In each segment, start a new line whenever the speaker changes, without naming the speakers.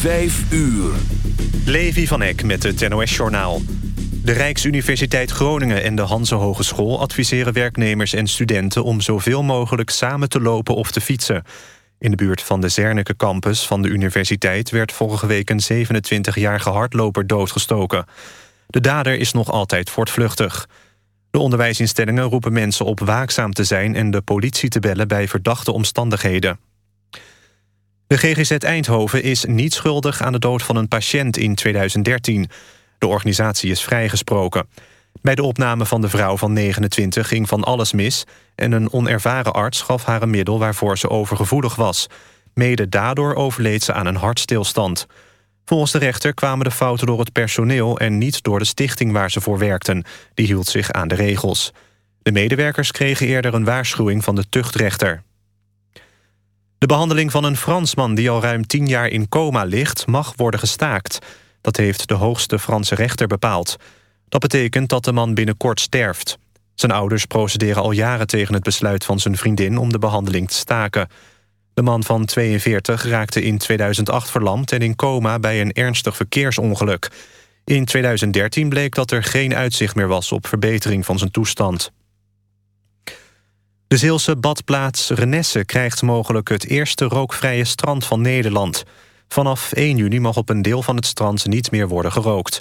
Vijf uur.
Levi van Eck met het NOS-journaal. De Rijksuniversiteit Groningen en de Hanse Hogeschool... adviseren werknemers en studenten om zoveel mogelijk samen te lopen of te fietsen. In de buurt van de Zernike campus van de universiteit... werd vorige week een 27-jarige hardloper doodgestoken. De dader is nog altijd voortvluchtig. De onderwijsinstellingen roepen mensen op waakzaam te zijn... en de politie te bellen bij verdachte omstandigheden. De GGZ Eindhoven is niet schuldig aan de dood van een patiënt in 2013. De organisatie is vrijgesproken. Bij de opname van de vrouw van 29 ging van alles mis... en een onervaren arts gaf haar een middel waarvoor ze overgevoelig was. Mede daardoor overleed ze aan een hartstilstand. Volgens de rechter kwamen de fouten door het personeel... en niet door de stichting waar ze voor werkten. Die hield zich aan de regels. De medewerkers kregen eerder een waarschuwing van de tuchtrechter. De behandeling van een Fransman die al ruim tien jaar in coma ligt... mag worden gestaakt. Dat heeft de hoogste Franse rechter bepaald. Dat betekent dat de man binnenkort sterft. Zijn ouders procederen al jaren tegen het besluit van zijn vriendin... om de behandeling te staken. De man van 42 raakte in 2008 verlamd en in coma... bij een ernstig verkeersongeluk. In 2013 bleek dat er geen uitzicht meer was op verbetering van zijn toestand. De Zeelse badplaats Renesse krijgt mogelijk het eerste rookvrije strand van Nederland. Vanaf 1 juni mag op een deel van het strand niet meer worden gerookt.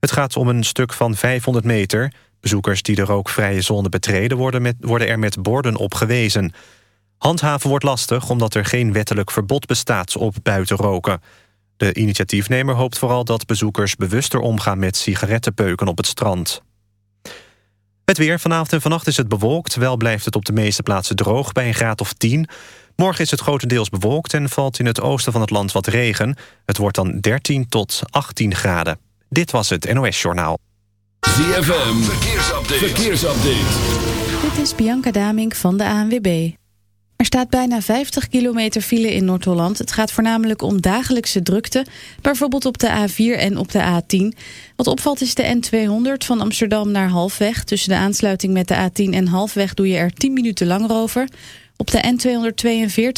Het gaat om een stuk van 500 meter. Bezoekers die de rookvrije zone betreden worden, met, worden er met borden op gewezen. Handhaven wordt lastig omdat er geen wettelijk verbod bestaat op buitenroken. De initiatiefnemer hoopt vooral dat bezoekers bewuster omgaan met sigarettenpeuken op het strand. Het weer. Vanavond en vannacht is het bewolkt. Wel blijft het op de meeste plaatsen droog bij een graad of 10. Morgen is het grotendeels bewolkt en valt in het oosten van het land wat regen. Het wordt dan 13 tot 18 graden. Dit was het NOS Journaal.
ZFM. Verkeersupdate. Verkeersupdate.
Dit is Bianca Damink van de ANWB. Er staat bijna 50 kilometer file in Noord-Holland. Het gaat voornamelijk om dagelijkse drukte, bijvoorbeeld op de A4 en op de A10. Wat opvalt is de N200 van Amsterdam naar Halfweg. Tussen de aansluiting met de A10 en Halfweg doe je er 10 minuten langer over. Op de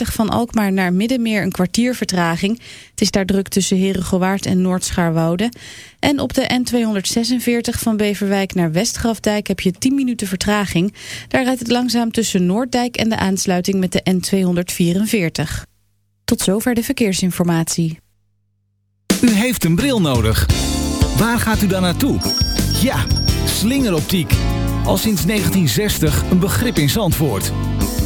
N242 van Alkmaar naar Middenmeer een kwartier vertraging. Het is daar druk tussen Herengewaard en Noordschaarwoude. En op de N246 van Beverwijk naar Westgrafdijk heb je 10 minuten vertraging. Daar rijdt het langzaam tussen Noorddijk en de aansluiting met de N244. Tot zover de verkeersinformatie.
U heeft een bril nodig. Waar gaat u dan naartoe? Ja, slingeroptiek. Al sinds 1960 een begrip in Zandvoort.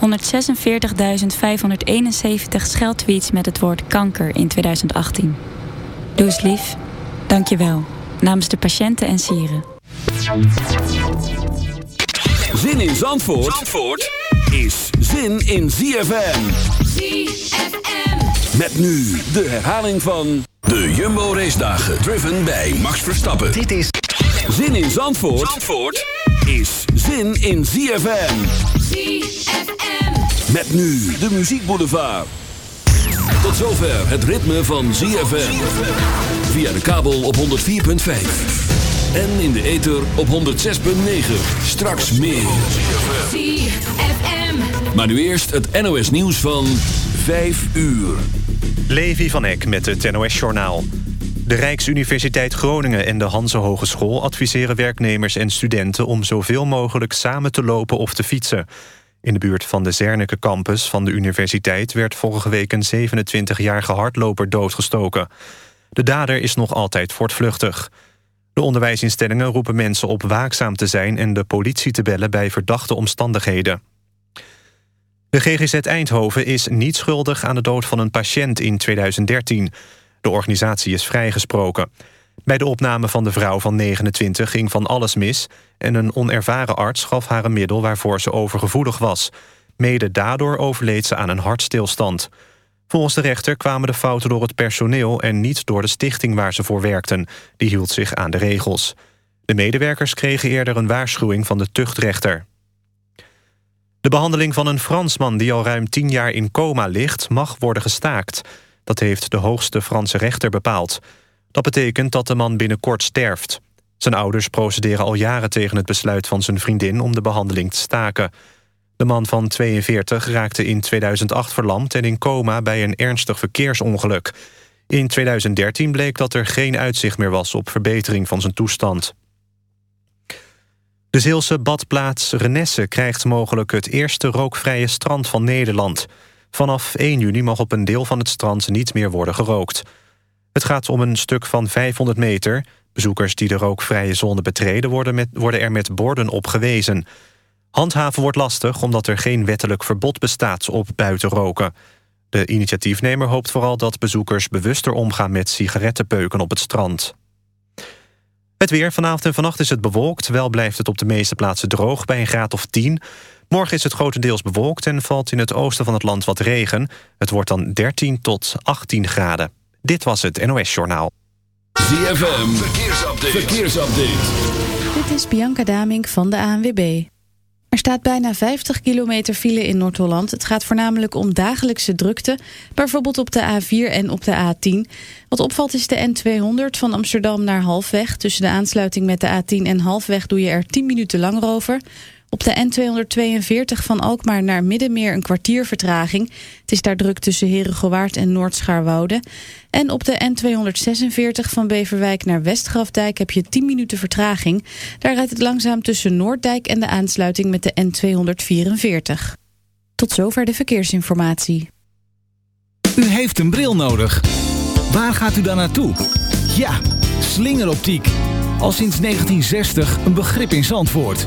146.571 scheldtweets met het woord kanker in 2018. Doe eens lief. Dank je wel. Namens de patiënten en sieren.
Zin in Zandvoort, Zandvoort is zin in ZFM.
ZFM.
Met nu de herhaling van de Jumbo Race Dagen. Driven bij Max Verstappen.
Dit is
Zin in Zandvoort, Zandvoort is zin in ZFM.
ZFM.
Met nu de Muziek Boulevard. Tot zover het ritme van ZFM. Via de kabel op 104.5. En in de ether op 106.9. Straks meer.
ZFM.
Maar nu eerst het NOS nieuws van 5 uur.
Levi van Eck met het NOS-journaal. De Rijksuniversiteit Groningen en de Hanse Hogeschool adviseren werknemers en studenten om zoveel mogelijk samen te lopen of te fietsen. In de buurt van de Zernike campus van de universiteit werd vorige week een 27-jarige hardloper doodgestoken. De dader is nog altijd voortvluchtig. De onderwijsinstellingen roepen mensen op waakzaam te zijn en de politie te bellen bij verdachte omstandigheden. De GGZ Eindhoven is niet schuldig aan de dood van een patiënt in 2013. De organisatie is vrijgesproken. Bij de opname van de vrouw van 29 ging van alles mis... en een onervaren arts gaf haar een middel waarvoor ze overgevoelig was. Mede daardoor overleed ze aan een hartstilstand. Volgens de rechter kwamen de fouten door het personeel... en niet door de stichting waar ze voor werkten. Die hield zich aan de regels. De medewerkers kregen eerder een waarschuwing van de tuchtrechter. De behandeling van een Fransman die al ruim tien jaar in coma ligt... mag worden gestaakt. Dat heeft de hoogste Franse rechter bepaald. Dat betekent dat de man binnenkort sterft. Zijn ouders procederen al jaren tegen het besluit van zijn vriendin... om de behandeling te staken. De man van 42 raakte in 2008 verlamd en in coma... bij een ernstig verkeersongeluk. In 2013 bleek dat er geen uitzicht meer was... op verbetering van zijn toestand. De Zeelse badplaats Renesse krijgt mogelijk het eerste rookvrije strand van Nederland. Vanaf 1 juni mag op een deel van het strand niet meer worden gerookt. Het gaat om een stuk van 500 meter. Bezoekers die de rookvrije zone betreden worden, met, worden er met borden op gewezen. Handhaven wordt lastig omdat er geen wettelijk verbod bestaat op buitenroken. De initiatiefnemer hoopt vooral dat bezoekers bewuster omgaan met sigarettenpeuken op het strand. Het weer. Vanavond en vannacht is het bewolkt. Wel blijft het op de meeste plaatsen droog bij een graad of 10. Morgen is het grotendeels bewolkt en valt in het oosten van het land wat regen. Het wordt dan 13 tot 18 graden. Dit was het NOS Journaal.
ZFM. Verkeersupdate. Verkeersupdate.
Dit is Bianca Damink van de ANWB. Er staat bijna 50 kilometer file in Noord-Holland. Het gaat voornamelijk om dagelijkse drukte, bijvoorbeeld op de A4 en op de A10. Wat opvalt is de N200 van Amsterdam naar Halfweg. Tussen de aansluiting met de A10 en Halfweg doe je er 10 minuten langer over. Op de N242 van Alkmaar naar Middenmeer een kwartier vertraging. Het is daar druk tussen Herengewaard en Noord-Schaarwoude. En op de N246 van Beverwijk naar Westgrafdijk heb je 10 minuten vertraging. Daar rijdt het langzaam tussen Noorddijk en de aansluiting met de N244. Tot zover de verkeersinformatie.
U heeft een bril nodig. Waar gaat u dan naartoe? Ja, slingeroptiek. Al sinds 1960 een begrip in Zandvoort.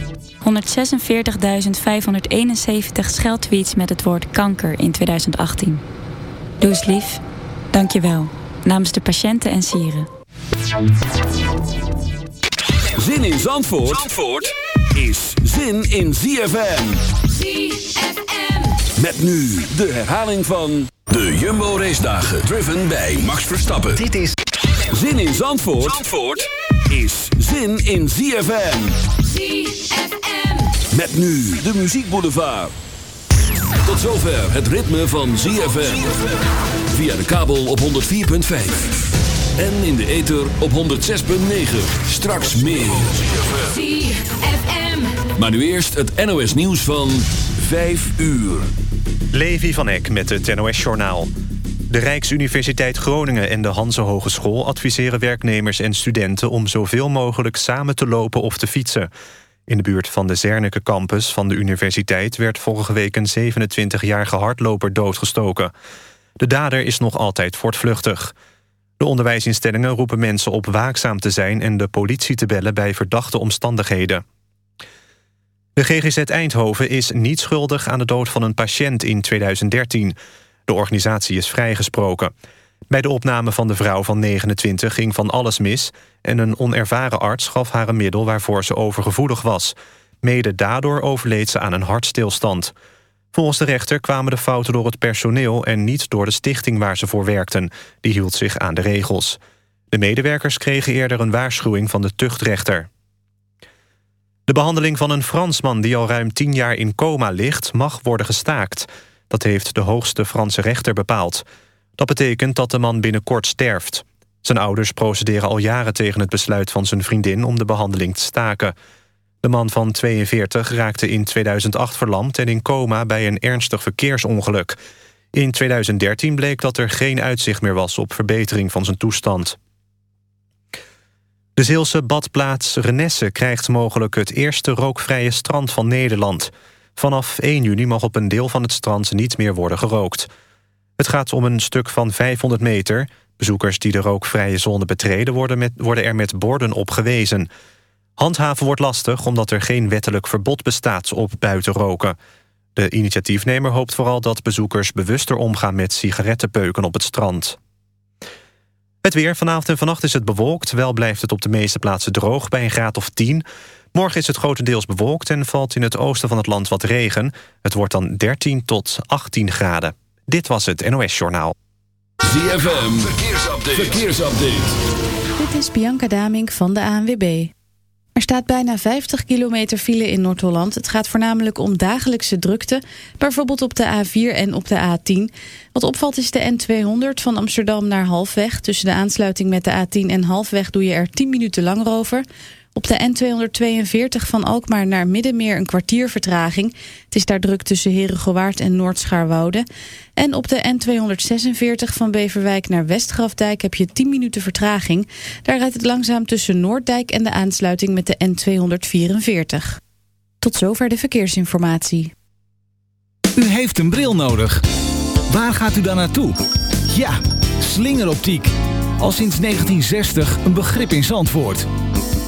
146.571 scheldtweets met het woord kanker in 2018. Doe eens lief. Dank je wel. Namens de patiënten en sieren.
Zin in Zandvoort, Zandvoort is zin in ZFM.
ZFM.
Met nu de herhaling van de Jumbo Race Dagen. Driven bij Max Verstappen.
Dit is
Zin in Zandvoort, Zandvoort is zin in ZFM.
ZFM.
Met nu de Muziek Boulevard. Tot zover het ritme van ZFM. Via de kabel op 104.5. En in de ether op 106.9. Straks meer.
ZFM.
Maar nu eerst het NOS nieuws van 5 uur.
Levi van Eck met het NOS-journaal. De Rijksuniversiteit Groningen en de Hanse Hogeschool adviseren werknemers en studenten om zoveel mogelijk samen te lopen of te fietsen. In de buurt van de Zernike campus van de universiteit werd vorige week een 27-jarige hardloper doodgestoken. De dader is nog altijd voortvluchtig. De onderwijsinstellingen roepen mensen op waakzaam te zijn en de politie te bellen bij verdachte omstandigheden. De GGZ Eindhoven is niet schuldig aan de dood van een patiënt in 2013. De organisatie is vrijgesproken. Bij de opname van de vrouw van 29 ging van alles mis... en een onervaren arts gaf haar een middel waarvoor ze overgevoelig was. Mede daardoor overleed ze aan een hartstilstand. Volgens de rechter kwamen de fouten door het personeel... en niet door de stichting waar ze voor werkten. Die hield zich aan de regels. De medewerkers kregen eerder een waarschuwing van de tuchtrechter. De behandeling van een Fransman die al ruim tien jaar in coma ligt... mag worden gestaakt. Dat heeft de hoogste Franse rechter bepaald. Dat betekent dat de man binnenkort sterft. Zijn ouders procederen al jaren tegen het besluit van zijn vriendin... om de behandeling te staken. De man van 42 raakte in 2008 verlamd en in coma... bij een ernstig verkeersongeluk. In 2013 bleek dat er geen uitzicht meer was... op verbetering van zijn toestand. De Zeelse badplaats Renesse krijgt mogelijk het eerste rookvrije strand van Nederland. Vanaf 1 juni mag op een deel van het strand niet meer worden gerookt. Het gaat om een stuk van 500 meter. Bezoekers die de rookvrije zone betreden worden, met, worden er met borden op gewezen. Handhaven wordt lastig omdat er geen wettelijk verbod bestaat op buitenroken. De initiatiefnemer hoopt vooral dat bezoekers bewuster omgaan met sigarettenpeuken op het strand. Het weer. Vanavond en vannacht is het bewolkt. Wel blijft het op de meeste plaatsen droog bij een graad of 10. Morgen is het grotendeels bewolkt en valt in het oosten van het land wat regen. Het wordt dan 13 tot 18 graden. Dit was het NOS Journaal.
ZFM. Verkeersupdate. Verkeersupdate.
Dit is Bianca Damink van de ANWB. Er staat bijna 50 kilometer file in Noord-Holland. Het gaat voornamelijk om dagelijkse drukte, bijvoorbeeld op de A4 en op de A10. Wat opvalt is de N200 van Amsterdam naar Halfweg. Tussen de aansluiting met de A10 en Halfweg doe je er 10 minuten langer over. Op de N242 van Alkmaar naar Middenmeer een kwartier vertraging. Het is daar druk tussen Herengewaard en Noord-Schaarwoude. En op de N246 van Beverwijk naar Westgrafdijk heb je 10 minuten vertraging. Daar rijdt het langzaam tussen Noorddijk en de aansluiting met de N244. Tot zover de verkeersinformatie.
U heeft een bril nodig. Waar gaat u dan naartoe? Ja, slingeroptiek. Al sinds 1960 een begrip in Zandvoort.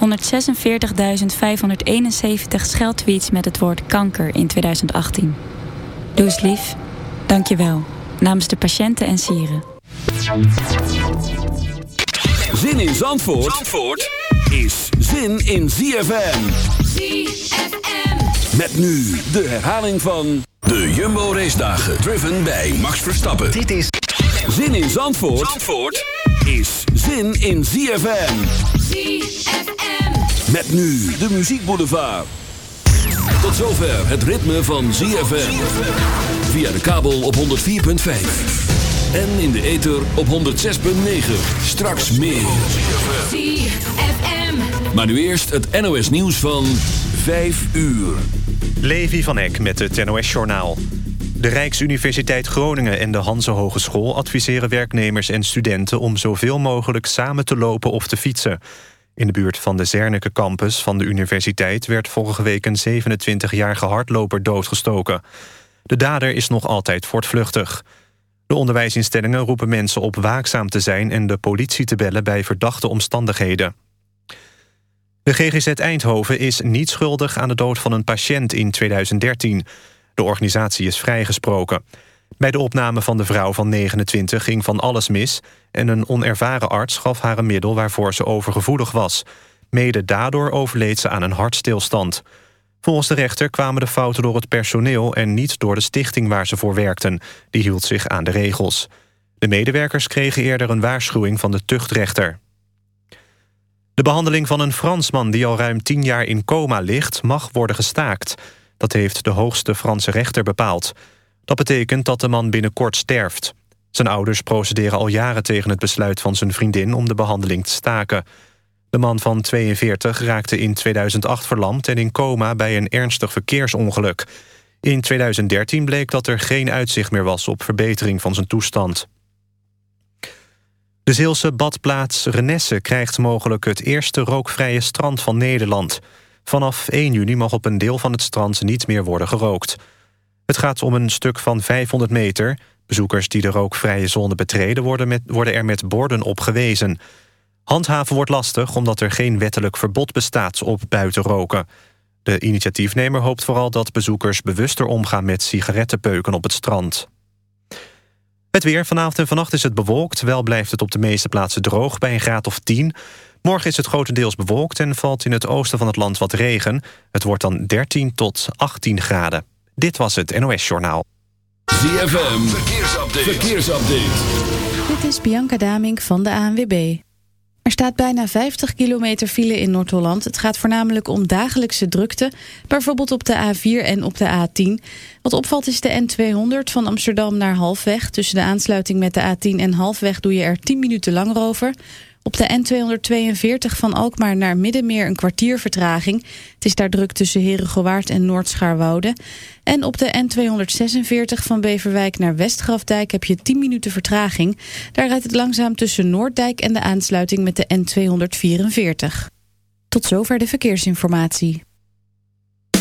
146.571 scheldtweets met het woord kanker in 2018. Doe eens lief. Dank je wel. Namens de patiënten en sieren.
Zin in Zandvoort, Zandvoort is zin in ZFM.
ZFM.
Met nu de herhaling van de Jumbo Race Dagen. Driven bij Max Verstappen.
Dit is
Zin in Zandvoort, Zandvoort is zin in ZFM.
ZFM.
Met nu de Muziek Boulevard. Tot zover het ritme van ZFM. Via de kabel op 104.5. En in de ether op 106.9. Straks meer.
ZFM.
Maar nu eerst het NOS nieuws van 5 uur.
Levi van Eck met het NOS-journaal. De Rijksuniversiteit Groningen en de Hanse Hogeschool adviseren werknemers en studenten om zoveel mogelijk samen te lopen of te fietsen. In de buurt van de Zernike campus van de universiteit werd vorige week een 27-jarige hardloper doodgestoken. De dader is nog altijd voortvluchtig. De onderwijsinstellingen roepen mensen op waakzaam te zijn en de politie te bellen bij verdachte omstandigheden. De GGZ Eindhoven is niet schuldig aan de dood van een patiënt in 2013. De organisatie is vrijgesproken. Bij de opname van de vrouw van 29 ging van alles mis... en een onervaren arts gaf haar een middel waarvoor ze overgevoelig was. Mede daardoor overleed ze aan een hartstilstand. Volgens de rechter kwamen de fouten door het personeel... en niet door de stichting waar ze voor werkten. Die hield zich aan de regels. De medewerkers kregen eerder een waarschuwing van de tuchtrechter. De behandeling van een Fransman die al ruim tien jaar in coma ligt... mag worden gestaakt. Dat heeft de hoogste Franse rechter bepaald. Dat betekent dat de man binnenkort sterft. Zijn ouders procederen al jaren tegen het besluit van zijn vriendin... om de behandeling te staken. De man van 42 raakte in 2008 verlamd en in coma... bij een ernstig verkeersongeluk. In 2013 bleek dat er geen uitzicht meer was... op verbetering van zijn toestand. De Zeelse badplaats Renesse krijgt mogelijk het eerste rookvrije strand van Nederland. Vanaf 1 juni mag op een deel van het strand niet meer worden gerookt. Het gaat om een stuk van 500 meter. Bezoekers die de rookvrije zone betreden worden, met, worden er met borden op gewezen. Handhaven wordt lastig omdat er geen wettelijk verbod bestaat op buitenroken. De initiatiefnemer hoopt vooral dat bezoekers bewuster omgaan met sigarettenpeuken op het strand. Het weer. Vanavond en vannacht is het bewolkt. Wel blijft het op de meeste plaatsen droog bij een graad of 10. Morgen is het grotendeels bewolkt en valt in het oosten van het land wat regen. Het wordt dan 13 tot 18 graden. Dit was het NOS Journaal.
ZFM. Verkeersupdate. Verkeersupdate.
Dit is Bianca Damink van de ANWB. Er staat bijna 50 kilometer file in Noord-Holland. Het gaat voornamelijk om dagelijkse drukte, bijvoorbeeld op de A4 en op de A10. Wat opvalt is de N200 van Amsterdam naar Halfweg. Tussen de aansluiting met de A10 en Halfweg doe je er 10 minuten langer over. Op de N242 van Alkmaar naar Middenmeer een kwartier vertraging. Het is daar druk tussen Herengewaard en Noord-Schaarwoude. En op de N246 van Beverwijk naar Westgrafdijk heb je 10 minuten vertraging. Daar rijdt het langzaam tussen Noorddijk en de aansluiting met de N244. Tot zover de verkeersinformatie.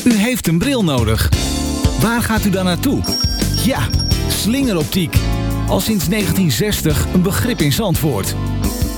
U heeft een bril nodig. Waar gaat u dan naartoe? Ja, slingeroptiek. Al sinds 1960 een begrip in Zandvoort.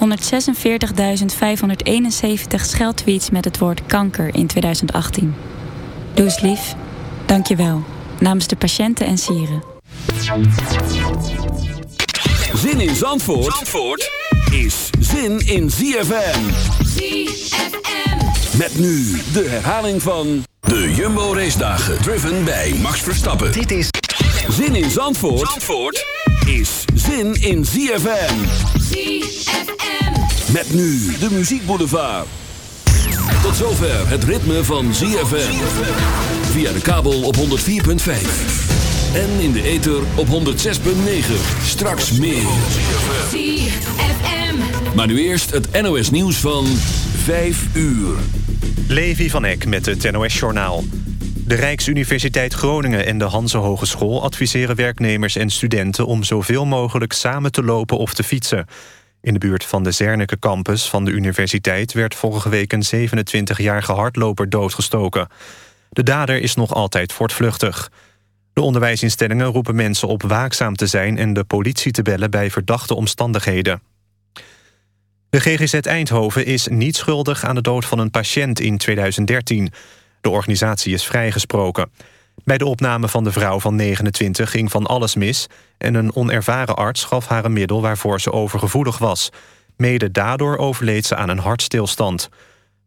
146.571 scheldtweets met het woord kanker in 2018. Doe eens lief. Dank je wel. Namens de patiënten en sieren.
Zin in Zandvoort, Zandvoort is zin in ZFM.
ZFM.
Met nu de herhaling van de Jumbo Race Dagen. Driven bij Max Verstappen.
Dit is
Zin in Zandvoort, Zandvoort is zin in ZFM.
ZFM.
Met nu de Muziek Boulevard. Tot zover het ritme van ZFM. Via de kabel op 104.5. En in de ether op 106.9. Straks meer.
ZFM.
Maar nu eerst het NOS nieuws van 5 uur.
Levi van Eck met het NOS-journaal. De Rijksuniversiteit Groningen en de Hanse Hogeschool adviseren werknemers en studenten om zoveel mogelijk samen te lopen of te fietsen. In de buurt van de Zernike campus van de universiteit werd vorige week een 27-jarige hardloper doodgestoken. De dader is nog altijd voortvluchtig. De onderwijsinstellingen roepen mensen op waakzaam te zijn en de politie te bellen bij verdachte omstandigheden. De GGZ Eindhoven is niet schuldig aan de dood van een patiënt in 2013. De organisatie is vrijgesproken. Bij de opname van de vrouw van 29 ging van alles mis... en een onervaren arts gaf haar een middel waarvoor ze overgevoelig was. Mede daardoor overleed ze aan een hartstilstand.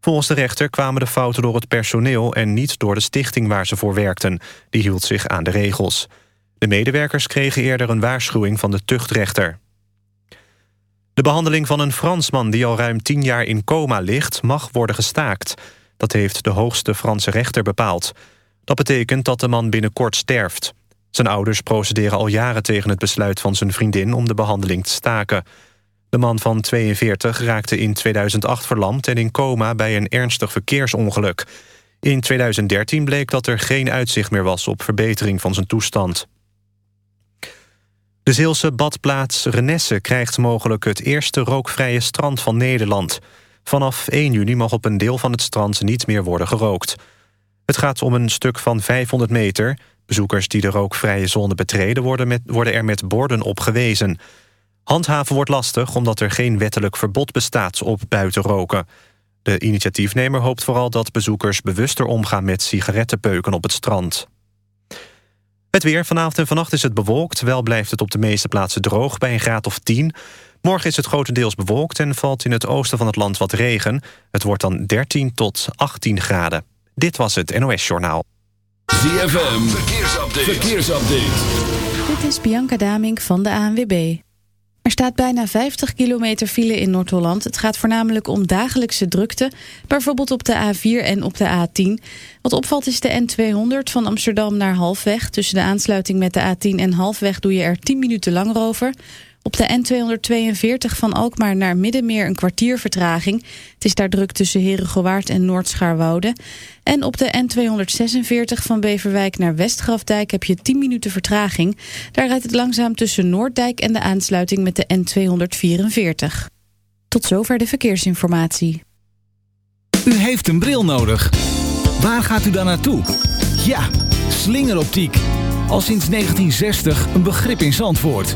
Volgens de rechter kwamen de fouten door het personeel... en niet door de stichting waar ze voor werkten. Die hield zich aan de regels. De medewerkers kregen eerder een waarschuwing van de tuchtrechter. De behandeling van een Fransman die al ruim tien jaar in coma ligt... mag worden gestaakt. Dat heeft de hoogste Franse rechter bepaald. Dat betekent dat de man binnenkort sterft. Zijn ouders procederen al jaren tegen het besluit van zijn vriendin... om de behandeling te staken. De man van 42 raakte in 2008 verlamd en in coma... bij een ernstig verkeersongeluk. In 2013 bleek dat er geen uitzicht meer was... op verbetering van zijn toestand. De Zeelse badplaats Renesse krijgt mogelijk het eerste rookvrije strand van Nederland. Vanaf 1 juni mag op een deel van het strand niet meer worden gerookt. Het gaat om een stuk van 500 meter. Bezoekers die de rookvrije zone betreden worden, met, worden er met borden op gewezen. Handhaven wordt lastig omdat er geen wettelijk verbod bestaat op buitenroken. De initiatiefnemer hoopt vooral dat bezoekers bewuster omgaan met sigarettenpeuken op het strand. Het weer. Vanavond en vannacht is het bewolkt. Wel blijft het op de meeste plaatsen droog bij een graad of 10. Morgen is het grotendeels bewolkt en valt in het oosten van het land wat regen. Het wordt dan 13 tot 18 graden. Dit was het NOS Journaal.
ZFM. Verkeersupdate. Verkeersupdate.
Dit is Bianca Damink van de ANWB. Er staat bijna 50 kilometer file in Noord-Holland. Het gaat voornamelijk om dagelijkse drukte. Bijvoorbeeld op de A4 en op de A10. Wat opvalt is de N200 van Amsterdam naar Halfweg. Tussen de aansluiting met de A10 en Halfweg doe je er 10 minuten langer over. Op de N242 van Alkmaar naar Middenmeer een kwartier vertraging. Het is daar druk tussen Herengewaard en Noordschaarwoude. En op de N246 van Beverwijk naar Westgrafdijk heb je 10 minuten vertraging. Daar rijdt het langzaam tussen Noorddijk en de aansluiting met de N244. Tot zover de verkeersinformatie.
U heeft een bril nodig. Waar gaat u dan naartoe? Ja, slingeroptiek. Al sinds 1960 een begrip in Zandvoort.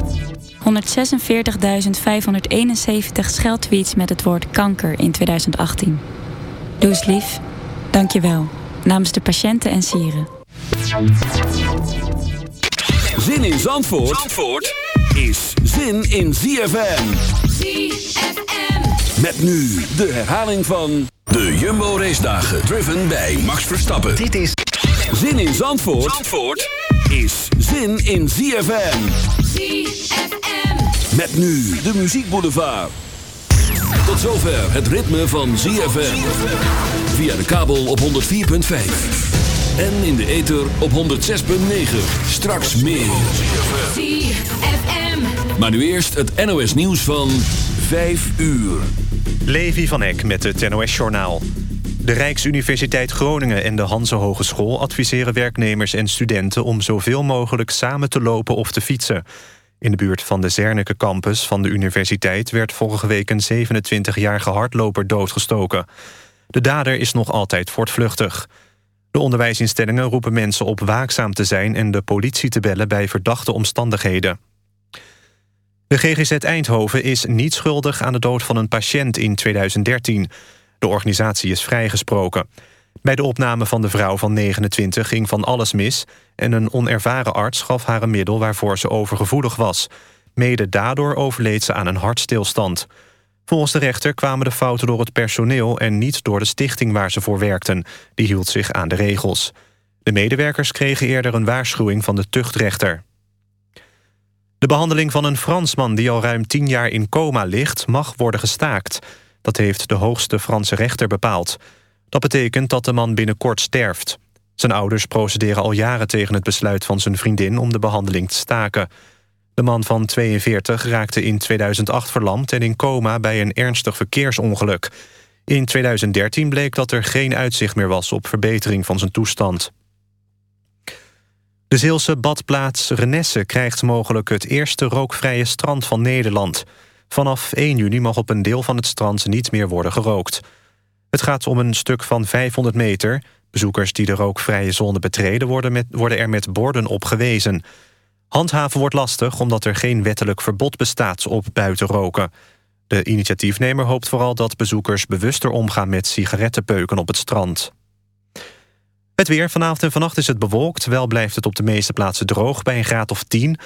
146.571 scheldtweets met het woord kanker in 2018. Doe eens lief. Dank je wel. Namens de patiënten en sieren.
Zin in Zandvoort, Zandvoort is zin in ZFM.
ZFM.
Met nu de herhaling van de Jumbo Race Dagen. Driven bij Max Verstappen.
Dit is
Zin in Zandvoort, Zandvoort is zin in ZFM.
ZFM.
Met nu de Muziek Boulevard. Tot zover het ritme van ZFM. Via de kabel op 104.5. En in de ether op 106.9. Straks meer.
ZFM.
Maar nu eerst het NOS nieuws van 5 uur.
Levi van Eck met het NOS-journaal. De Rijksuniversiteit Groningen en de Hanse Hogeschool adviseren werknemers en studenten om zoveel mogelijk samen te lopen of te fietsen. In de buurt van de Zernike campus van de universiteit werd vorige week een 27-jarige hardloper doodgestoken. De dader is nog altijd voortvluchtig. De onderwijsinstellingen roepen mensen op waakzaam te zijn en de politie te bellen bij verdachte omstandigheden. De GGZ Eindhoven is niet schuldig aan de dood van een patiënt in 2013. De organisatie is vrijgesproken. Bij de opname van de vrouw van 29 ging van alles mis... en een onervaren arts gaf haar een middel waarvoor ze overgevoelig was. Mede daardoor overleed ze aan een hartstilstand. Volgens de rechter kwamen de fouten door het personeel... en niet door de stichting waar ze voor werkten. Die hield zich aan de regels. De medewerkers kregen eerder een waarschuwing van de tuchtrechter. De behandeling van een Fransman die al ruim tien jaar in coma ligt... mag worden gestaakt. Dat heeft de hoogste Franse rechter bepaald. Dat betekent dat de man binnenkort sterft. Zijn ouders procederen al jaren tegen het besluit van zijn vriendin... om de behandeling te staken. De man van 42 raakte in 2008 verlamd en in coma... bij een ernstig verkeersongeluk. In 2013 bleek dat er geen uitzicht meer was... op verbetering van zijn toestand. De Zeelse badplaats Renesse krijgt mogelijk het eerste rookvrije strand van Nederland. Vanaf 1 juni mag op een deel van het strand niet meer worden gerookt. Het gaat om een stuk van 500 meter. Bezoekers die de rookvrije zone betreden worden, er met borden op gewezen. Handhaven wordt lastig omdat er geen wettelijk verbod bestaat op buitenroken. De initiatiefnemer hoopt vooral dat bezoekers bewuster omgaan met sigarettenpeuken op het strand. Het weer. Vanavond en vannacht is het bewolkt. Wel blijft het op de meeste plaatsen droog bij een graad of 10.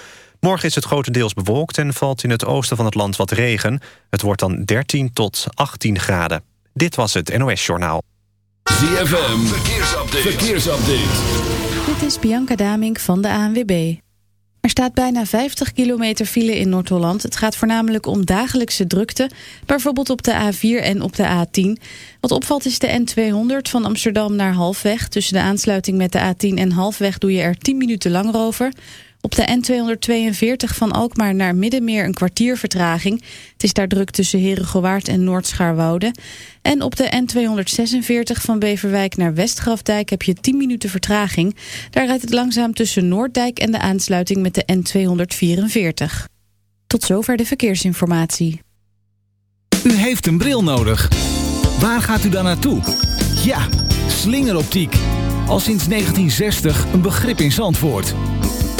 Morgen is het grotendeels bewolkt en valt in het oosten van het land wat regen. Het wordt dan 13 tot 18 graden. Dit was het NOS Journaal.
ZFM, verkeersupdate. verkeersupdate.
Dit is Bianca Damink van de ANWB. Er staat bijna 50 kilometer file in Noord-Holland. Het gaat voornamelijk om dagelijkse drukte, bijvoorbeeld op de A4 en op de A10. Wat opvalt is de N200 van Amsterdam naar Halfweg. Tussen de aansluiting met de A10 en Halfweg doe je er 10 minuten langer over. Op de N242 van Alkmaar naar Middenmeer een kwartier vertraging. Het is daar druk tussen Herengewaard en Noordschaarwoude. En op de N246 van Beverwijk naar Westgrafdijk heb je 10 minuten vertraging. Daar rijdt het langzaam tussen Noorddijk en de aansluiting met de N244. Tot zover de verkeersinformatie.
U heeft een bril nodig. Waar gaat u dan naartoe? Ja, slingeroptiek. Al sinds 1960 een begrip in Zandvoort.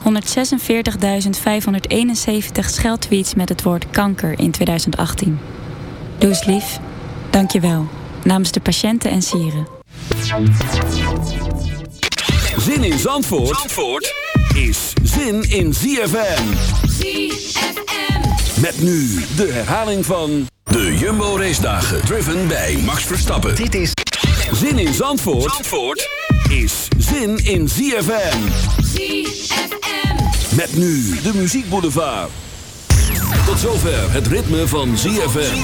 146.571 scheldtweets met het woord kanker in 2018. Doe eens lief. Dank je wel. Namens de patiënten en sieren.
Zin in Zandvoort, Zandvoort is zin in ZFM.
ZFM.
Met nu de herhaling van de Jumbo Race Dagen. Driven bij Max Verstappen.
Dit is
Zin in Zandvoort, Zandvoort is zin in ZFM.
ZFM.
Met nu de Muziek Boulevard. Tot zover het ritme van ZFM.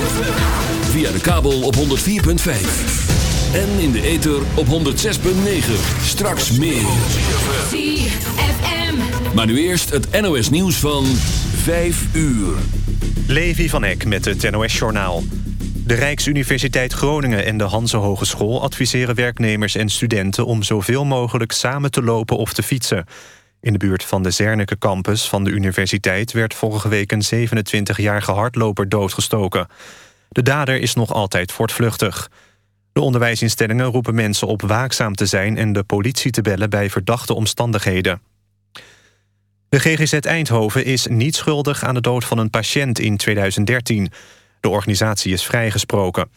Via de kabel op 104.5. En in de ether op 106.9. Straks meer.
ZFM.
Maar nu eerst het NOS nieuws van 5 uur.
Levi van Eck met het NOS-journaal. De Rijksuniversiteit Groningen en de Hanse Hogeschool adviseren werknemers en studenten om zoveel mogelijk samen te lopen of te fietsen. In de buurt van de Zernike campus van de universiteit werd vorige week een 27-jarige hardloper doodgestoken. De dader is nog altijd voortvluchtig. De onderwijsinstellingen roepen mensen op waakzaam te zijn en de politie te bellen bij verdachte omstandigheden. De GGZ Eindhoven is niet schuldig aan de dood van een patiënt in 2013. De organisatie is vrijgesproken.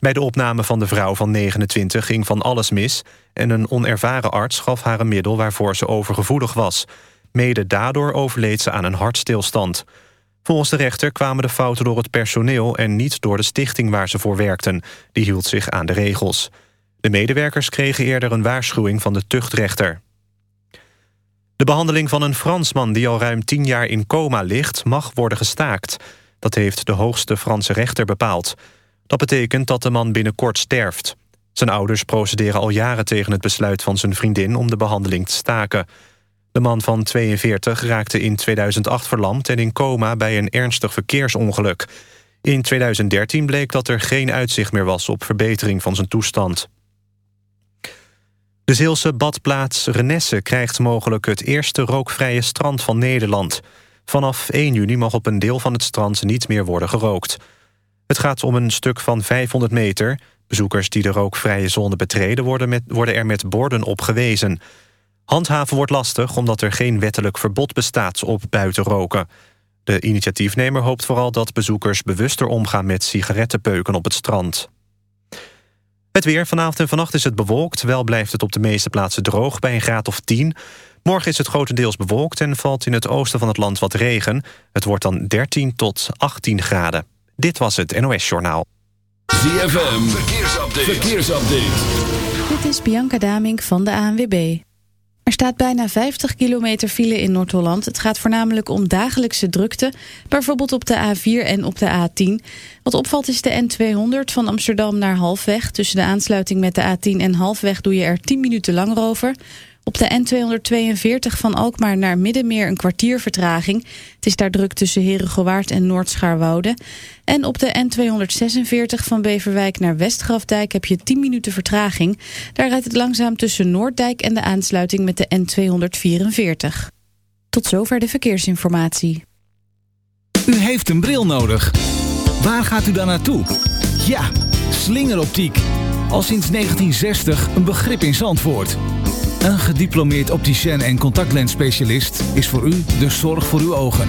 Bij de opname van de vrouw van 29 ging van alles mis... en een onervaren arts gaf haar een middel waarvoor ze overgevoelig was. Mede daardoor overleed ze aan een hartstilstand. Volgens de rechter kwamen de fouten door het personeel... en niet door de stichting waar ze voor werkten. Die hield zich aan de regels. De medewerkers kregen eerder een waarschuwing van de tuchtrechter. De behandeling van een Fransman die al ruim tien jaar in coma ligt... mag worden gestaakt. Dat heeft de hoogste Franse rechter bepaald. Dat betekent dat de man binnenkort sterft. Zijn ouders procederen al jaren tegen het besluit van zijn vriendin... om de behandeling te staken. De man van 42 raakte in 2008 verlamd en in coma... bij een ernstig verkeersongeluk. In 2013 bleek dat er geen uitzicht meer was op verbetering van zijn toestand. De Zeelse badplaats Renesse krijgt mogelijk het eerste rookvrije strand van Nederland. Vanaf 1 juni mag op een deel van het strand niet meer worden gerookt. Het gaat om een stuk van 500 meter. Bezoekers die de rookvrije zone betreden worden, met, worden er met borden op gewezen. Handhaven wordt lastig omdat er geen wettelijk verbod bestaat op buitenroken. De initiatiefnemer hoopt vooral dat bezoekers bewuster omgaan met sigarettenpeuken op het strand. Het weer. Vanavond en vannacht is het bewolkt. Wel blijft het op de meeste plaatsen droog bij een graad of 10. Morgen is het grotendeels bewolkt en valt in het oosten van het land wat regen. Het wordt dan 13 tot 18 graden. Dit was het NOS Journaal.
ZFM. Verkeersupdate. Verkeersupdate.
Dit is Bianca Damink van de ANWB. Er staat bijna 50 kilometer file in Noord-Holland. Het gaat voornamelijk om dagelijkse drukte, bijvoorbeeld op de A4 en op de A10. Wat opvalt is de N200 van Amsterdam naar Halfweg. Tussen de aansluiting met de A10 en Halfweg doe je er 10 minuten langer over. Op de N242 van Alkmaar naar Middenmeer een kwartier vertraging. Het is daar druk tussen Herengewaard en Noord-Schaarwoude. En op de N246 van Beverwijk naar Westgrafdijk heb je 10 minuten vertraging. Daar rijdt het langzaam tussen Noorddijk en de aansluiting met de N244. Tot zover de verkeersinformatie.
U heeft een bril nodig. Waar gaat u dan naartoe? Ja, slingeroptiek. Al sinds 1960 een begrip in Zandvoort. Een gediplomeerd opticien en contactlensspecialist is voor u de zorg voor uw ogen.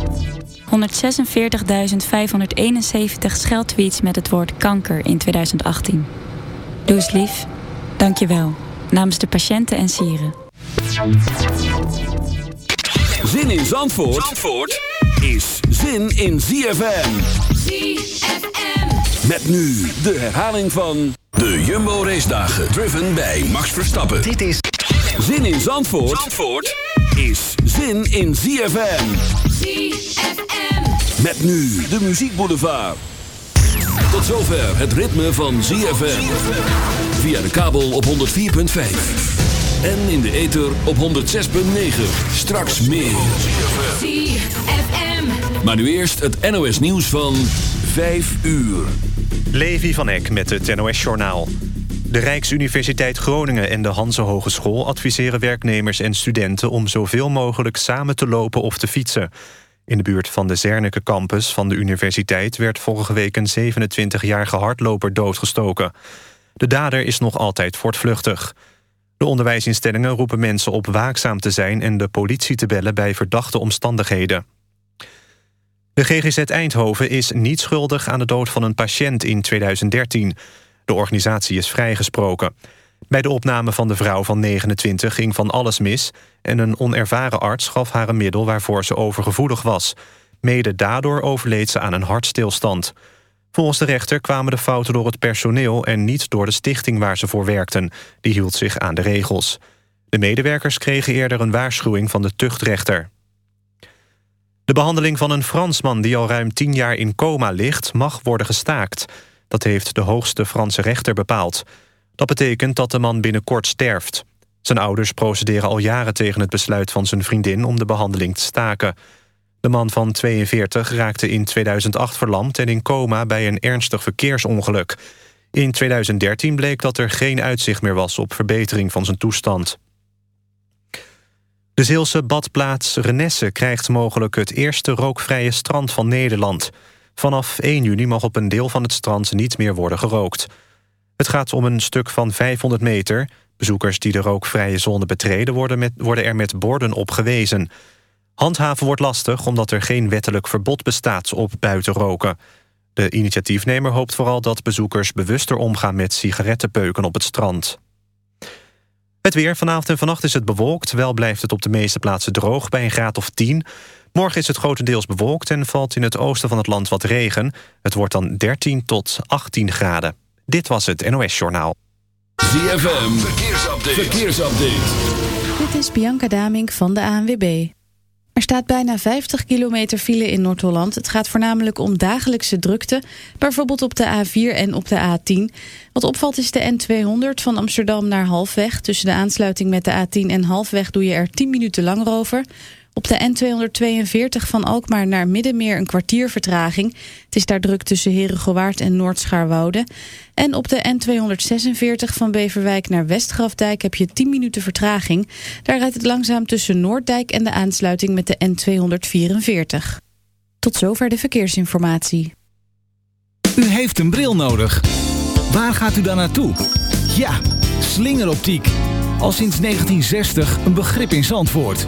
146.571 scheldtweets met het woord kanker in 2018. Doe eens lief. Dank je wel. Namens de patiënten en sieren.
Zin in Zandvoort, Zandvoort is zin in ZFM.
ZFM.
Met nu de herhaling van de Jumbo Race Dagen. Driven bij Max Verstappen.
Dit is
Zin in Zandvoort, Zandvoort is zin in ZFM.
ZFM.
Met nu de Muziek Boulevard. Tot zover het ritme van ZFM. Via de kabel op 104.5. En in de ether op 106.9. Straks meer.
ZFM.
Maar nu eerst het NOS nieuws van 5 uur.
Levi van Eck met het NOS-journaal. De Rijksuniversiteit Groningen en de Hanse Hogeschool adviseren werknemers en studenten om zoveel mogelijk samen te lopen of te fietsen. In de buurt van de Zernike campus van de universiteit werd vorige week een 27-jarige hardloper doodgestoken. De dader is nog altijd voortvluchtig. De onderwijsinstellingen roepen mensen op waakzaam te zijn en de politie te bellen bij verdachte omstandigheden. De GGZ Eindhoven is niet schuldig aan de dood van een patiënt in 2013. De organisatie is vrijgesproken. Bij de opname van de vrouw van 29 ging van alles mis... en een onervaren arts gaf haar een middel waarvoor ze overgevoelig was. Mede daardoor overleed ze aan een hartstilstand. Volgens de rechter kwamen de fouten door het personeel... en niet door de stichting waar ze voor werkten. Die hield zich aan de regels. De medewerkers kregen eerder een waarschuwing van de tuchtrechter. De behandeling van een Fransman die al ruim tien jaar in coma ligt... mag worden gestaakt. Dat heeft de hoogste Franse rechter bepaald. Dat betekent dat de man binnenkort sterft. Zijn ouders procederen al jaren tegen het besluit van zijn vriendin... om de behandeling te staken. De man van 42 raakte in 2008 verlamd en in coma... bij een ernstig verkeersongeluk. In 2013 bleek dat er geen uitzicht meer was... op verbetering van zijn toestand. De Zeelse badplaats Renesse krijgt mogelijk het eerste rookvrije strand van Nederland. Vanaf 1 juni mag op een deel van het strand niet meer worden gerookt. Het gaat om een stuk van 500 meter. Bezoekers die de rookvrije zone betreden worden, met, worden er met borden op gewezen. Handhaven wordt lastig omdat er geen wettelijk verbod bestaat op buitenroken. De initiatiefnemer hoopt vooral dat bezoekers bewuster omgaan met sigarettenpeuken op het strand. Het weer. Vanavond en vannacht is het bewolkt. Wel blijft het op de meeste plaatsen droog bij een graad of 10. Morgen is het grotendeels bewolkt en valt in het oosten van het land wat regen. Het wordt dan 13 tot 18 graden. Dit was het NOS Journaal.
ZFM. Verkeersupdate. Verkeersupdate.
Dit is Bianca Damink van de ANWB. Er staat bijna 50 kilometer file in Noord-Holland. Het gaat voornamelijk om dagelijkse drukte, bijvoorbeeld op de A4 en op de A10. Wat opvalt is de N200 van Amsterdam naar Halfweg. Tussen de aansluiting met de A10 en Halfweg doe je er 10 minuten langer over. Op de N242 van Alkmaar naar Middenmeer een kwartier vertraging. Het is daar druk tussen Herengewaard en Noord-Schaarwoude. En op de N246 van Beverwijk naar Westgrafdijk heb je 10 minuten vertraging. Daar rijdt het langzaam tussen Noorddijk en de aansluiting met de N244. Tot zover de verkeersinformatie.
U heeft een bril nodig. Waar gaat u dan naartoe? Ja, slingeroptiek. Al sinds 1960 een begrip in Zandvoort.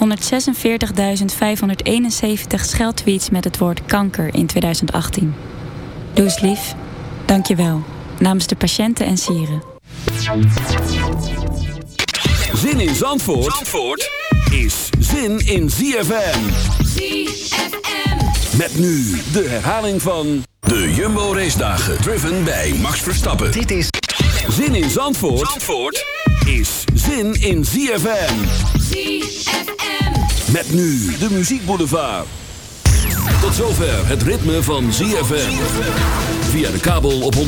146.571 scheldtweets met het woord kanker in 2018. Doe eens lief. Dank je wel. Namens de patiënten en sieren.
Zin in Zandvoort, Zandvoort is zin in ZFM.
ZFM.
Met nu de herhaling van de Jumbo Race Dagen. Driven bij Max Verstappen.
Dit is
Zin in Zandvoort, Zandvoort is zin in ZFM.
ZFM.
Met nu de Muziek Boulevard. Tot zover het ritme van ZFM. Via de kabel op 104.5.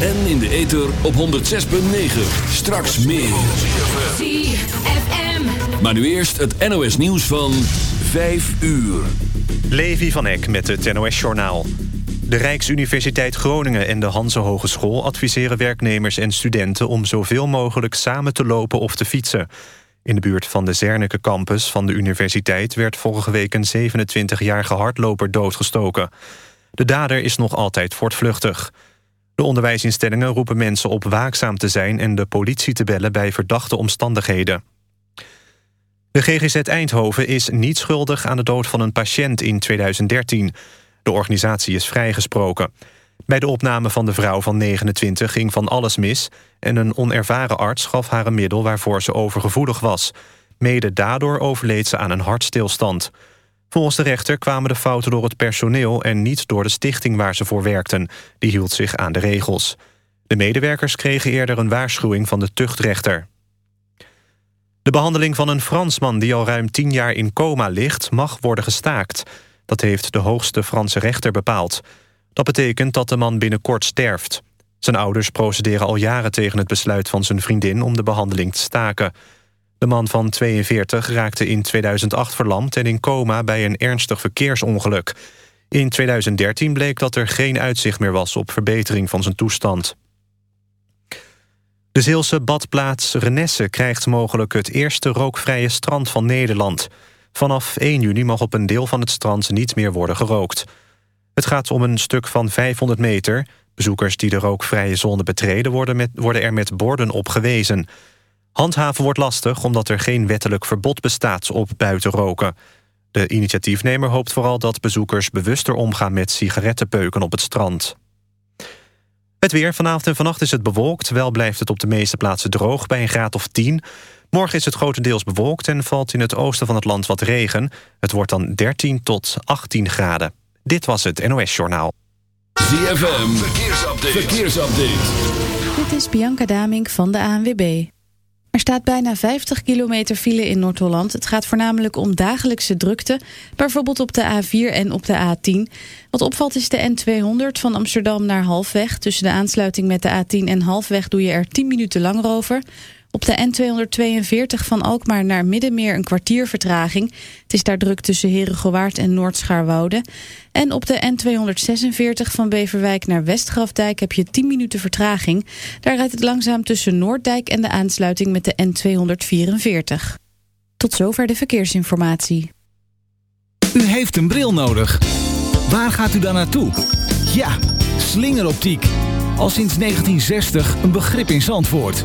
En in de ether op 106.9. Straks meer.
ZFM.
Maar nu eerst het NOS nieuws van 5 uur.
Levi van Eck met het NOS-journaal. De Rijksuniversiteit Groningen en de Hanse Hogeschool adviseren werknemers en studenten om zoveel mogelijk samen te lopen of te fietsen. In de buurt van de Zernike campus van de universiteit werd vorige week een 27-jarige hardloper doodgestoken. De dader is nog altijd voortvluchtig. De onderwijsinstellingen roepen mensen op waakzaam te zijn en de politie te bellen bij verdachte omstandigheden. De GGZ Eindhoven is niet schuldig aan de dood van een patiënt in 2013. De organisatie is vrijgesproken. Bij de opname van de vrouw van 29 ging van alles mis... en een onervaren arts gaf haar een middel waarvoor ze overgevoelig was. Mede daardoor overleed ze aan een hartstilstand. Volgens de rechter kwamen de fouten door het personeel... en niet door de stichting waar ze voor werkten. Die hield zich aan de regels. De medewerkers kregen eerder een waarschuwing van de tuchtrechter. De behandeling van een Fransman die al ruim tien jaar in coma ligt... mag worden gestaakt. Dat heeft de hoogste Franse rechter bepaald. Dat betekent dat de man binnenkort sterft. Zijn ouders procederen al jaren tegen het besluit van zijn vriendin... om de behandeling te staken. De man van 42 raakte in 2008 verlamd en in coma... bij een ernstig verkeersongeluk. In 2013 bleek dat er geen uitzicht meer was... op verbetering van zijn toestand. De Zeelse badplaats Renesse krijgt mogelijk het eerste rookvrije strand van Nederland. Vanaf 1 juni mag op een deel van het strand niet meer worden gerookt. Het gaat om een stuk van 500 meter. Bezoekers die de rookvrije zone betreden worden, met, worden er met borden op gewezen. Handhaven wordt lastig omdat er geen wettelijk verbod bestaat op buitenroken. De initiatiefnemer hoopt vooral dat bezoekers bewuster omgaan met sigarettenpeuken op het strand. Het weer. Vanavond en vannacht is het bewolkt. Wel blijft het op de meeste plaatsen droog bij een graad of 10. Morgen is het grotendeels bewolkt en valt in het oosten van het land wat regen. Het wordt dan 13 tot 18 graden. Dit was het NOS Journaal.
ZFM. Verkeersupdate. Verkeersupdate.
Dit is Bianca Damink van de ANWB. Er staat bijna 50 kilometer file in Noord-Holland. Het gaat voornamelijk om dagelijkse drukte, bijvoorbeeld op de A4 en op de A10. Wat opvalt is de N200 van Amsterdam naar Halfweg. Tussen de aansluiting met de A10 en Halfweg doe je er 10 minuten langer over. Op de N242 van Alkmaar naar Middenmeer een kwartier vertraging. Het is daar druk tussen Herengewaard en Noord-Schaarwoude. En op de N246 van Beverwijk naar Westgrafdijk heb je 10 minuten vertraging. Daar rijdt het langzaam tussen Noorddijk en de aansluiting met de N244. Tot zover de verkeersinformatie.
U heeft een bril nodig. Waar gaat u dan naartoe? Ja, slingeroptiek. Al sinds 1960 een begrip in Zandvoort.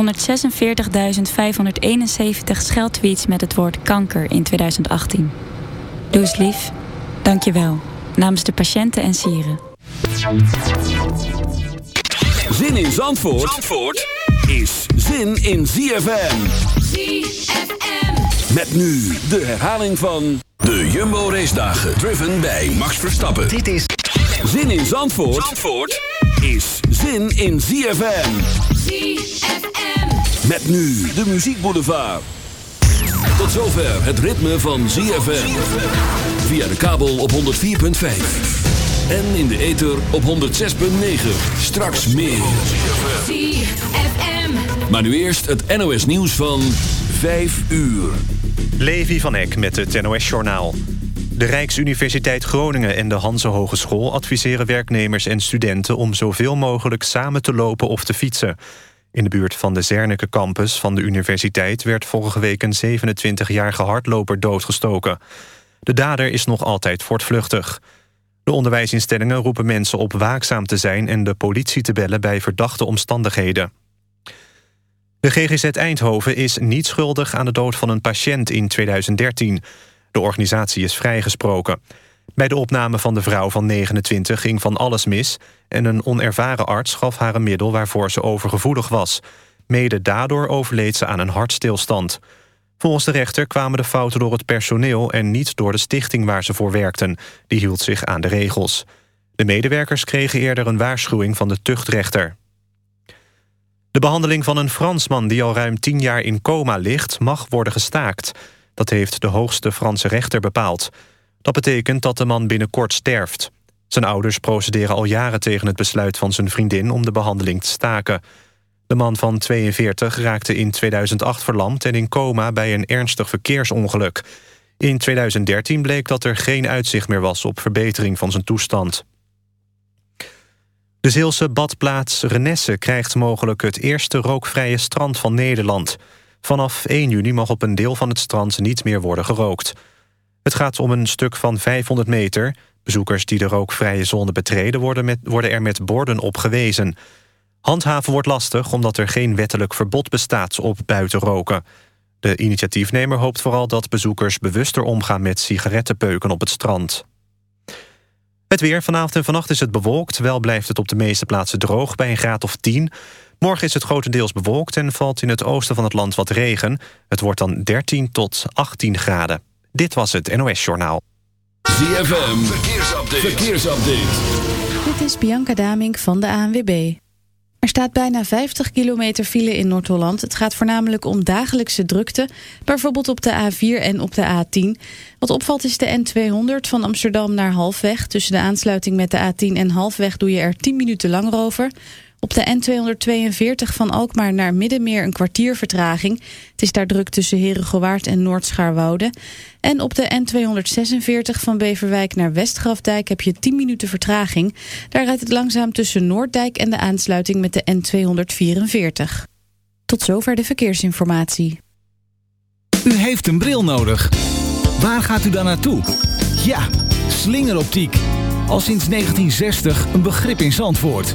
146.571 scheldtweets met het woord kanker in 2018. Doe eens lief. Dank je wel. Namens de patiënten en sieren.
Zin in Zandvoort, Zandvoort is zin in ZFM.
ZFM.
Met nu de herhaling van de Jumbo Race Dagen. Driven bij Max Verstappen.
Dit is
Zin in Zandvoort, Zandvoort is zin in ZFM.
ZFM.
Met nu de Muziek Boulevard. Tot zover het ritme van ZFM. Via de kabel op 104.5. En in de ether op 106.9. Straks meer.
ZFM.
Maar nu eerst het NOS nieuws van Vijf uur.
Levi van Eck met het NOS-journaal. De Rijksuniversiteit Groningen en de Hanse Hogeschool adviseren werknemers en studenten om zoveel mogelijk samen te lopen of te fietsen. In de buurt van de Zernike campus van de universiteit... werd vorige week een 27-jarige hardloper doodgestoken. De dader is nog altijd voortvluchtig. De onderwijsinstellingen roepen mensen op waakzaam te zijn... en de politie te bellen bij verdachte omstandigheden. De GGZ Eindhoven is niet schuldig aan de dood van een patiënt in 2013. De organisatie is vrijgesproken. Bij de opname van de vrouw van 29 ging van alles mis... en een onervaren arts gaf haar een middel waarvoor ze overgevoelig was. Mede daardoor overleed ze aan een hartstilstand. Volgens de rechter kwamen de fouten door het personeel... en niet door de stichting waar ze voor werkten. Die hield zich aan de regels. De medewerkers kregen eerder een waarschuwing van de tuchtrechter. De behandeling van een Fransman die al ruim tien jaar in coma ligt... mag worden gestaakt. Dat heeft de hoogste Franse rechter bepaald. Dat betekent dat de man binnenkort sterft. Zijn ouders procederen al jaren tegen het besluit van zijn vriendin... om de behandeling te staken. De man van 42 raakte in 2008 verlamd en in coma... bij een ernstig verkeersongeluk. In 2013 bleek dat er geen uitzicht meer was... op verbetering van zijn toestand. De Zeelse badplaats Renesse krijgt mogelijk het eerste rookvrije strand van Nederland. Vanaf 1 juni mag op een deel van het strand niet meer worden gerookt. Het gaat om een stuk van 500 meter. Bezoekers die de rookvrije zone betreden worden, met, worden er met borden op gewezen. Handhaven wordt lastig omdat er geen wettelijk verbod bestaat op buitenroken. De initiatiefnemer hoopt vooral dat bezoekers bewuster omgaan met sigarettenpeuken op het strand. Het weer. Vanavond en vannacht is het bewolkt. Wel blijft het op de meeste plaatsen droog bij een graad of 10. Morgen is het grotendeels bewolkt en valt in het oosten van het land wat regen. Het wordt dan 13 tot 18 graden. Dit was het NOS Journaal.
ZFM. Verkeersupdate. Verkeersupdate.
Dit is Bianca Damink van de ANWB. Er staat bijna 50 kilometer file in Noord-Holland. Het gaat voornamelijk om dagelijkse drukte, bijvoorbeeld op de A4 en op de A10. Wat opvalt is de N200 van Amsterdam naar Halfweg. Tussen de aansluiting met de A10 en Halfweg doe je er 10 minuten langer over. Op de N242 van Alkmaar naar Middenmeer een kwartier vertraging. Het is daar druk tussen Herengewaard en Noord-Schaarwoude. En op de N246 van Beverwijk naar Westgrafdijk heb je 10 minuten vertraging. Daar rijdt het langzaam tussen Noorddijk en de aansluiting met de N244. Tot zover de verkeersinformatie.
U heeft een bril nodig. Waar gaat u dan naartoe? Ja, slingeroptiek. Al sinds 1960 een begrip in Zandvoort.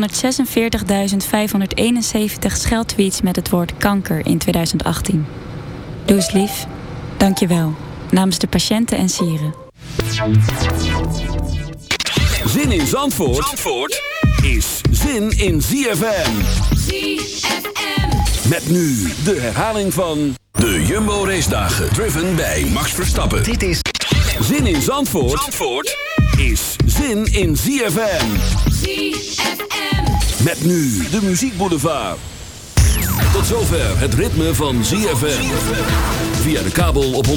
146.571 scheldtweets met het woord kanker in 2018. Doe eens lief. Dank je wel. Namens de patiënten en sieren.
Zin in Zandvoort, Zandvoort is zin in ZFM.
ZFM.
Met nu de herhaling van de Jumbo Race Dagen. Driven bij Max Verstappen.
Dit is
Zin in Zandvoort, Zandvoort is zin in ZFM.
ZFM.
Met nu de Muziek Boulevard. Tot zover het ritme van ZFM. Via de kabel op 104.5.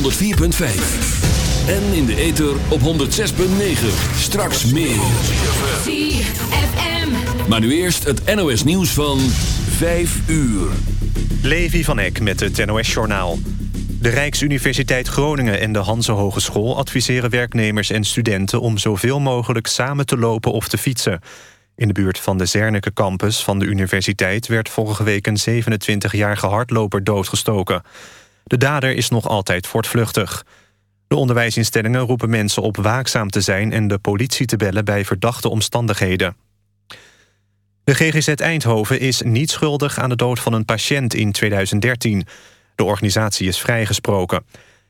En in de ether op 106.9. Straks meer.
ZFM.
Maar nu eerst het NOS nieuws van 5 uur.
Levi van Eck met het NOS-journaal. De Rijksuniversiteit Groningen en de Hanse Hogeschool adviseren werknemers en studenten om zoveel mogelijk samen te lopen of te fietsen. In de buurt van de Zernike campus van de universiteit werd vorige week een 27-jarige hardloper doodgestoken. De dader is nog altijd voortvluchtig. De onderwijsinstellingen roepen mensen op waakzaam te zijn en de politie te bellen bij verdachte omstandigheden. De GGZ Eindhoven is niet schuldig aan de dood van een patiënt in 2013. De organisatie is vrijgesproken.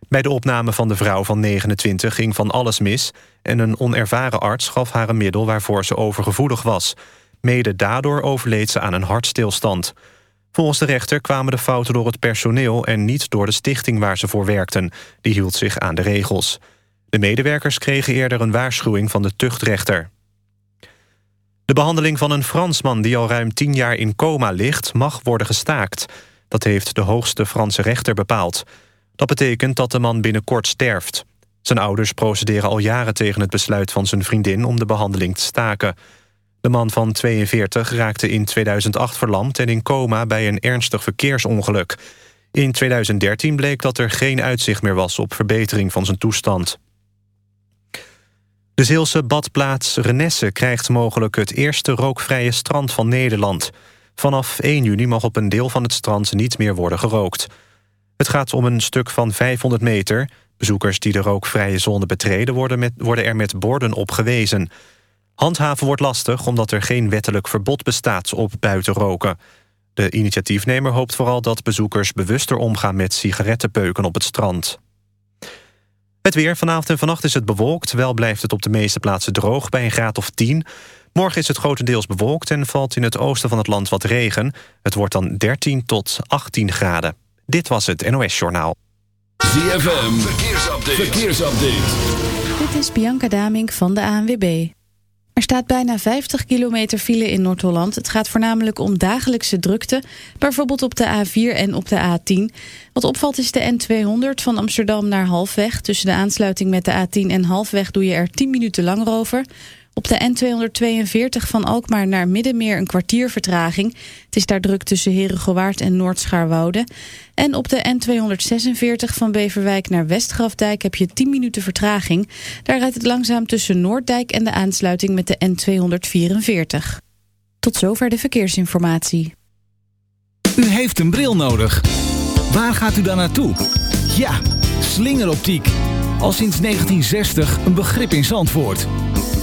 Bij de opname van de vrouw van 29 ging van alles mis... en een onervaren arts gaf haar een middel waarvoor ze overgevoelig was. Mede daardoor overleed ze aan een hartstilstand. Volgens de rechter kwamen de fouten door het personeel... en niet door de stichting waar ze voor werkten. Die hield zich aan de regels. De medewerkers kregen eerder een waarschuwing van de tuchtrechter. De behandeling van een Fransman die al ruim tien jaar in coma ligt... mag worden gestaakt. Dat heeft de hoogste Franse rechter bepaald. Dat betekent dat de man binnenkort sterft. Zijn ouders procederen al jaren tegen het besluit van zijn vriendin... om de behandeling te staken. De man van 42 raakte in 2008 verlamd en in coma... bij een ernstig verkeersongeluk. In 2013 bleek dat er geen uitzicht meer was... op verbetering van zijn toestand. De Zeelse badplaats Renesse krijgt mogelijk het eerste rookvrije strand van Nederland. Vanaf 1 juni mag op een deel van het strand niet meer worden gerookt. Het gaat om een stuk van 500 meter. Bezoekers die de rookvrije zone betreden worden, met, worden er met borden op gewezen. Handhaven wordt lastig omdat er geen wettelijk verbod bestaat op buitenroken. De initiatiefnemer hoopt vooral dat bezoekers bewuster omgaan met sigarettenpeuken op het strand. Het weer. Vanavond en vannacht is het bewolkt. Wel blijft het op de meeste plaatsen droog bij een graad of 10. Morgen is het grotendeels bewolkt en valt in het oosten van het land wat regen. Het wordt dan 13 tot 18 graden. Dit was het NOS Journaal.
ZFM. Verkeersupdate. Verkeersupdate.
Dit is Bianca Damink van de ANWB. Er staat bijna 50 kilometer file in Noord-Holland. Het gaat voornamelijk om dagelijkse drukte, bijvoorbeeld op de A4 en op de A10. Wat opvalt is de N200 van Amsterdam naar Halfweg. Tussen de aansluiting met de A10 en Halfweg doe je er 10 minuten langer over. Op de N242 van Alkmaar naar Middenmeer een kwartier vertraging. Het is daar druk tussen Herengewaard en Noord-Schaarwoude. En op de N246 van Beverwijk naar Westgrafdijk heb je 10 minuten vertraging. Daar rijdt het langzaam tussen Noorddijk en de aansluiting met de N244. Tot zover de verkeersinformatie.
U heeft een bril nodig. Waar gaat u dan naartoe? Ja, slingeroptiek. Al sinds 1960 een begrip in Zandvoort.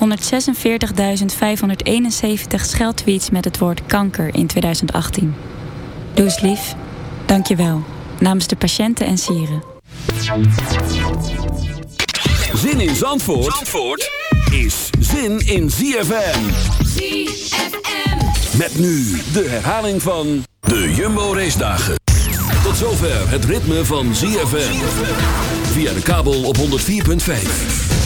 146.571 scheldtweets met het woord kanker in 2018. Doe eens lief. Dank je wel. Namens de patiënten en sieren.
Zin in Zandvoort, Zandvoort is zin in ZFM.
ZFM.
Met nu de herhaling van de Jumbo Race Dagen. Tot zover het ritme van ZFM. Via de kabel op 104.5.